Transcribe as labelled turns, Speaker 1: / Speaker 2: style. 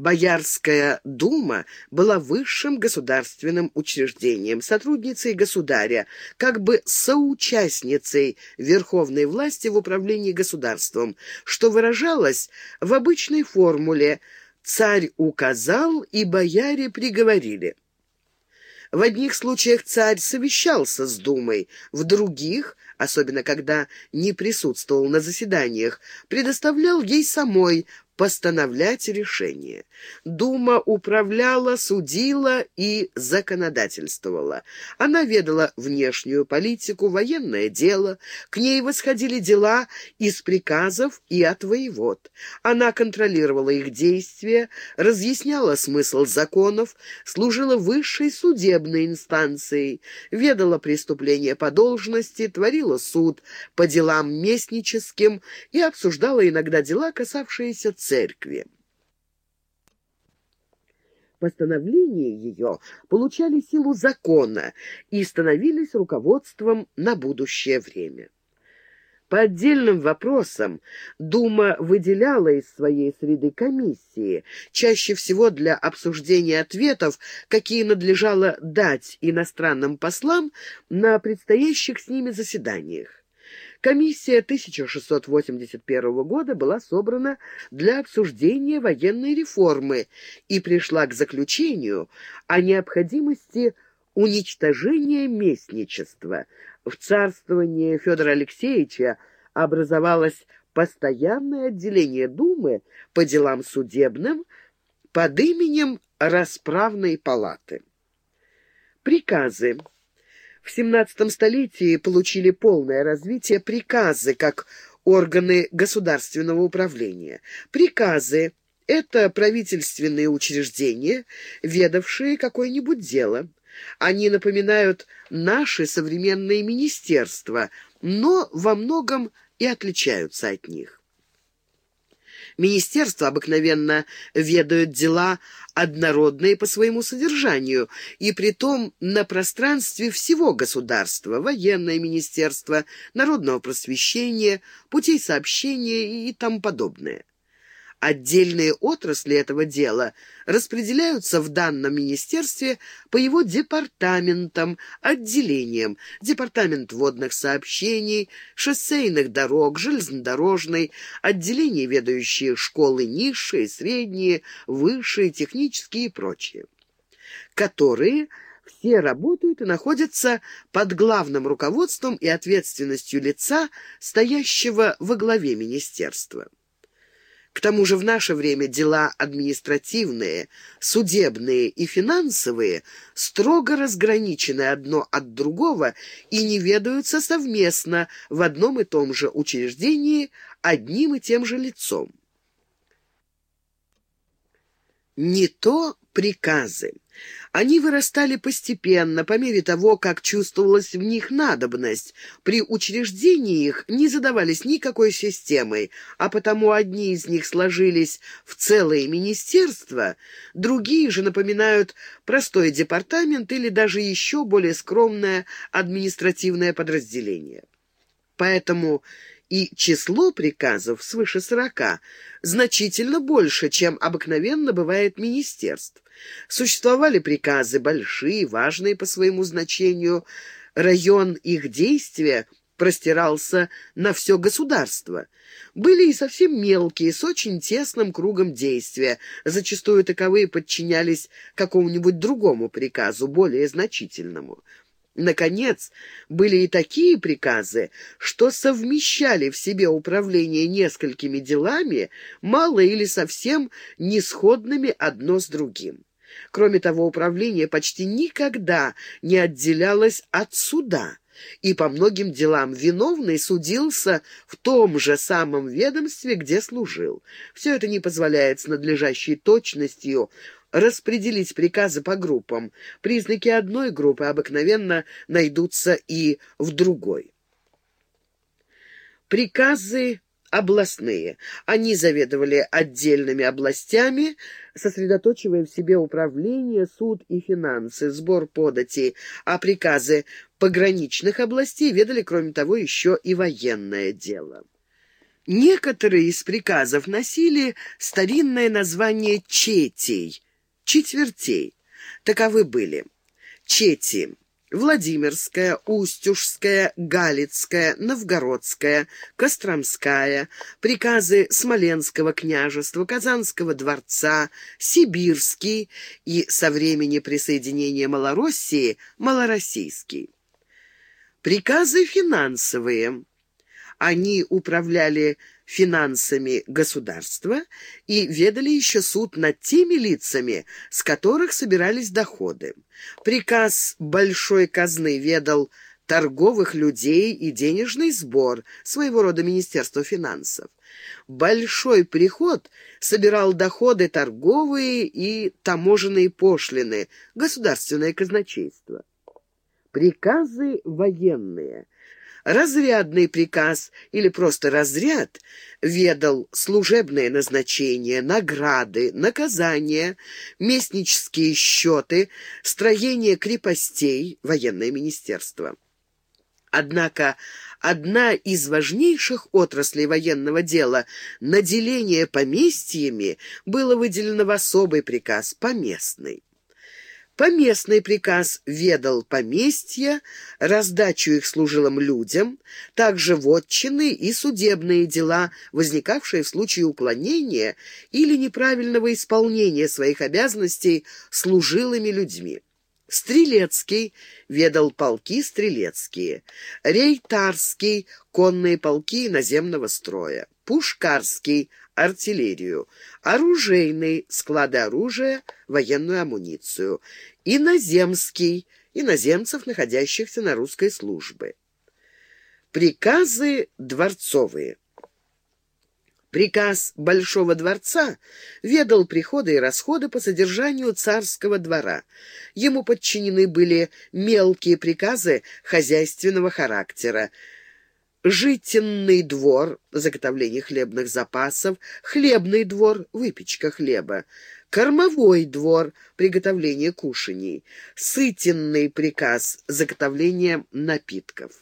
Speaker 1: Боярская дума была высшим государственным учреждением, сотрудницей государя, как бы соучастницей верховной власти в управлении государством, что выражалось в обычной формуле «царь указал и бояре приговорили». В одних случаях царь совещался с Думой, в других, особенно когда не присутствовал на заседаниях, предоставлял ей самой постановлять решения. Дума управляла, судила и законодательствовала. Она ведала внешнюю политику, военное дело, к ней восходили дела из приказов и от воевод. Она контролировала их действия, разъясняла смысл законов, служила высшей судебной инстанцией, ведала преступления по должности, творила суд по делам местническим и обсуждала иногда дела, касавшиеся церкви. Постановления ее получали силу закона и становились руководством на будущее время. По отдельным вопросам Дума выделяла из своей среды комиссии, чаще всего для обсуждения ответов, какие надлежало дать иностранным послам на предстоящих с ними заседаниях. Комиссия 1681 года была собрана для обсуждения военной реформы и пришла к заключению о необходимости уничтожения местничества. В царствовании Федора Алексеевича образовалось постоянное отделение Думы по делам судебным под именем Расправной палаты. Приказы в XVII столетии получили полное развитие приказы как органы государственного управления. Приказы – это правительственные учреждения, ведавшие какое-нибудь дело. Они напоминают наши современные министерства, но во многом и отличаются от них. Министерства обыкновенно ведают дела однородные по своему содержанию, и притом на пространстве всего государства, военное министерство, народного просвещения, путей сообщения и тому подобное. Отдельные отрасли этого дела распределяются в данном министерстве по его департаментам, отделениям. Департамент водных сообщений, шоссейных дорог, железнодорожный, отделения, ведающие школы низшие, средние, высшие, технические и прочие, которые все работают и находятся под главным руководством и ответственностью лица, стоящего во главе министерства. К тому же в наше время дела административные, судебные и финансовые строго разграничены одно от другого и не ведаются совместно в одном и том же учреждении одним и тем же лицом. Не то приказы. Они вырастали постепенно, по мере того, как чувствовалась в них надобность. При учреждении их не задавались никакой системой, а потому одни из них сложились в целое министерство, другие же напоминают простой департамент или даже еще более скромное административное подразделение. Поэтому и число приказов свыше сорока значительно больше, чем обыкновенно бывает министерств. Существовали приказы большие, важные по своему значению, район их действия простирался на все государство. Были и совсем мелкие, с очень тесным кругом действия. Зачастую таковые подчинялись какому-нибудь другому приказу, более значительному. Наконец, были и такие приказы, что совмещали в себе управление несколькими делами, мало или совсем несходными одно с другим. Кроме того, управление почти никогда не отделялось от суда, и по многим делам виновный судился в том же самом ведомстве, где служил. Все это не позволяет с надлежащей точностью распределить приказы по группам. Признаки одной группы обыкновенно найдутся и в другой. Приказы областные. Они заведовали отдельными областями, сосредоточивая в себе управление, суд и финансы, сбор податей, а приказы пограничных областей ведали, кроме того, еще и военное дело. Некоторые из приказов носили старинное название четей, четвертей. Таковы были чети Владимирская, Устюжская, Галицкая, Новгородская, Костромская, приказы Смоленского княжества, Казанского дворца, Сибирский и со времени присоединения Малороссии Малороссийский. Приказы финансовые. Они управляли финансами государства и ведали еще суд над теми лицами, с которых собирались доходы. Приказ большой казны ведал торговых людей и денежный сбор, своего рода Министерство финансов. Большой приход собирал доходы торговые и таможенные пошлины, государственное казначейство. Приказы военные – Разрядный приказ или просто разряд ведал служебное назначение, награды, наказания, местнические счеты, строение крепостей, военное министерство. Однако одна из важнейших отраслей военного дела, наделение поместьями, было выделено в особый приказ поместный. Поместный приказ ведал поместья, раздачу их служилым людям, также вотчины и судебные дела, возникавшие в случае уклонения или неправильного исполнения своих обязанностей служилыми людьми. Стрелецкий ведал полки стрелецкие, Рейтарский — конные полки наземного строя, Пушкарский — артиллерию, оружейный — склады оружия, военную амуницию, иноземский — иноземцев, находящихся на русской службе. Приказы дворцовые. Приказ Большого дворца ведал приходы и расходы по содержанию царского двора. Ему подчинены были мелкие приказы хозяйственного характера, житенный двор, заготовление хлебных запасов, хлебный двор, выпечка хлеба, кормовой двор, приготовление кушаний, сытенный приказ, заготовление напитков.